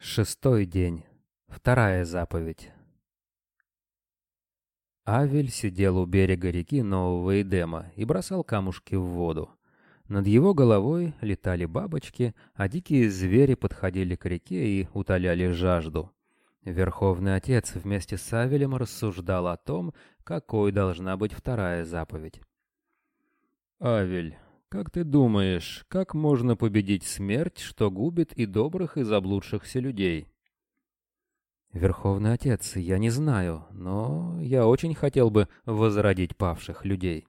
Шестой день. Вторая заповедь. Авель сидел у берега реки Нового Эдема и бросал камушки в воду. Над его головой летали бабочки, а дикие звери подходили к реке и утоляли жажду. Верховный Отец вместе с Авелем рассуждал о том, какой должна быть вторая заповедь. «Авель, как ты думаешь, как можно победить смерть, что губит и добрых, и заблудшихся людей? Верховный Отец, я не знаю, но я очень хотел бы возродить павших людей.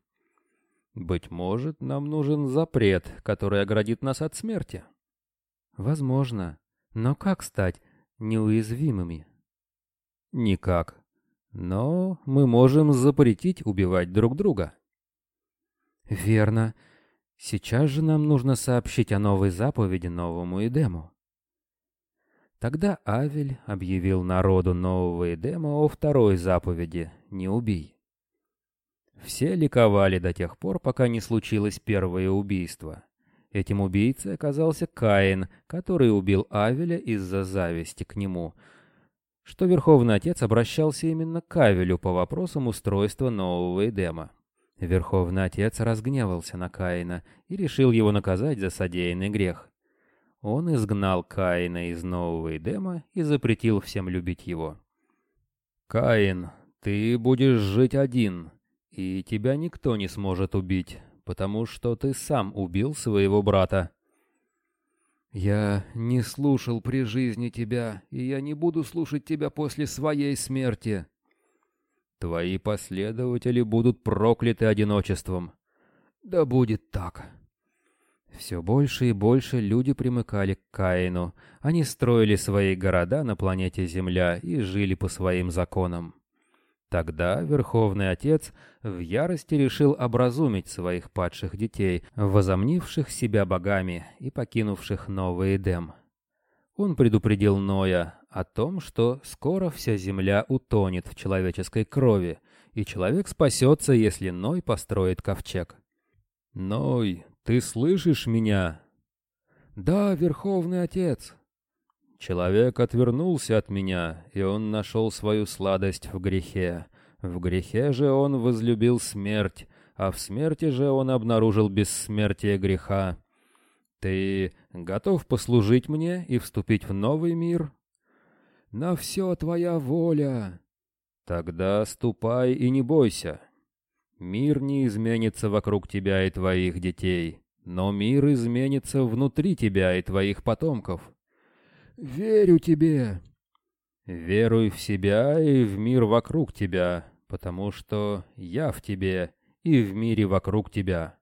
Быть может, нам нужен запрет, который оградит нас от смерти. Возможно. Но как стать неуязвимыми? Никак. Но мы можем запретить убивать друг друга. Верно. Сейчас же нам нужно сообщить о новой заповеди новому Эдему. Тогда Авель объявил народу нового Эдема о второй заповеди «Не убий». Все ликовали до тех пор, пока не случилось первое убийство. Этим убийцей оказался Каин, который убил Авеля из-за зависти к нему, что Верховный Отец обращался именно к Авелю по вопросам устройства нового Эдема. Верховный Отец разгневался на Каина и решил его наказать за содеянный грех. Он изгнал Каина из Нового Эдема и запретил всем любить его. «Каин, ты будешь жить один, и тебя никто не сможет убить, потому что ты сам убил своего брата». «Я не слушал при жизни тебя, и я не буду слушать тебя после своей смерти», Твои последователи будут прокляты одиночеством. Да будет так. Все больше и больше люди примыкали к Каину. Они строили свои города на планете Земля и жили по своим законам. Тогда Верховный Отец в ярости решил образумить своих падших детей, возомнивших себя богами и покинувших Новый Эдем. Он предупредил Ноя о том, что скоро вся земля утонет в человеческой крови, и человек спасется, если Ной построит ковчег. «Ной, ты слышишь меня?» «Да, Верховный Отец». Человек отвернулся от меня, и он нашел свою сладость в грехе. В грехе же он возлюбил смерть, а в смерти же он обнаружил бессмертие греха. Ты готов послужить мне и вступить в новый мир? На все твоя воля. Тогда ступай и не бойся. Мир не изменится вокруг тебя и твоих детей, но мир изменится внутри тебя и твоих потомков. Верю тебе. Веруй в себя и в мир вокруг тебя, потому что я в тебе и в мире вокруг тебя.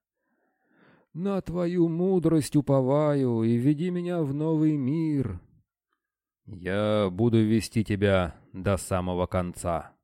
На твою мудрость уповаю и веди меня в новый мир. Я буду вести тебя до самого конца.